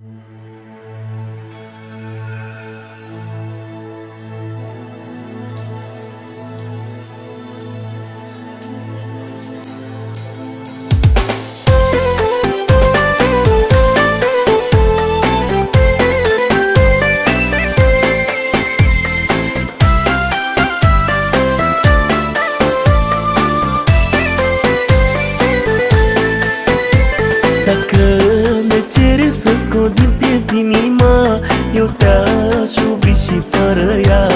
Dacă din piept inima Eu te-aș iubi și fără ea.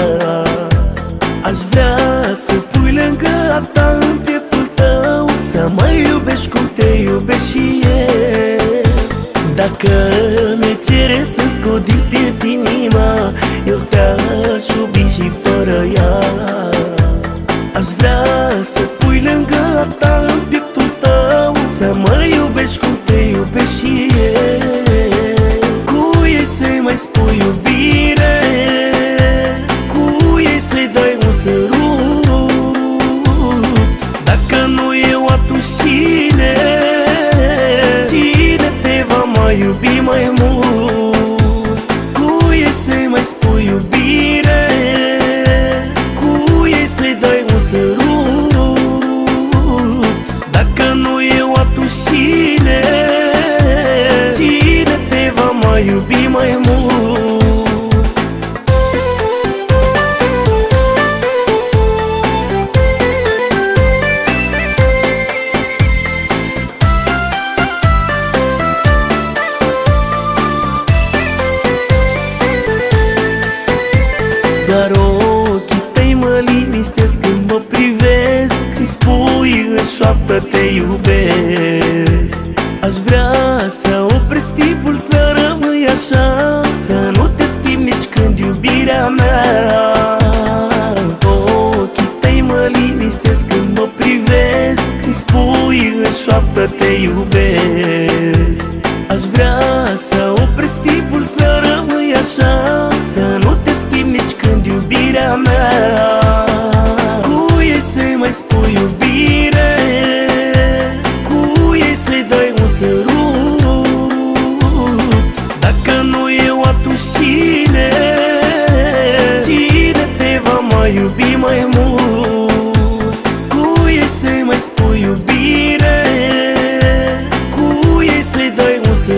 Aș vrea să pui lângă a ta în pieptul tău Să mă iubești cum te iubești și eu. Dacă mi cere să-mi scot din piept inima Eu te-aș iubi și fără ea te spui în șoaptă te iubesc. Aș vrea să opresc timpul să rămâi așa Să nu te schimbi nici când iubirea mea. Cu ei să-i mai spui iubire Cu ei să-i dai un sărut. Dacă nu eu atunci cine? Cine te va mai iubi mai mult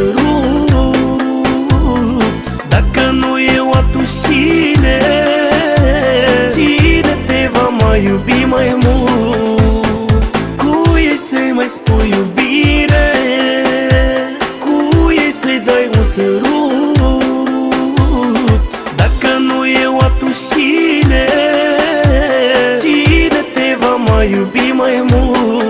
dai un sărut Dacă nu eu atunci cine Cine te va mai iubi mai mult. Cu ei să-i mai spui iubire Cu ei să-i dai un sărut. Dacă nu eu atunci cine Cine te va mai iubi mai mult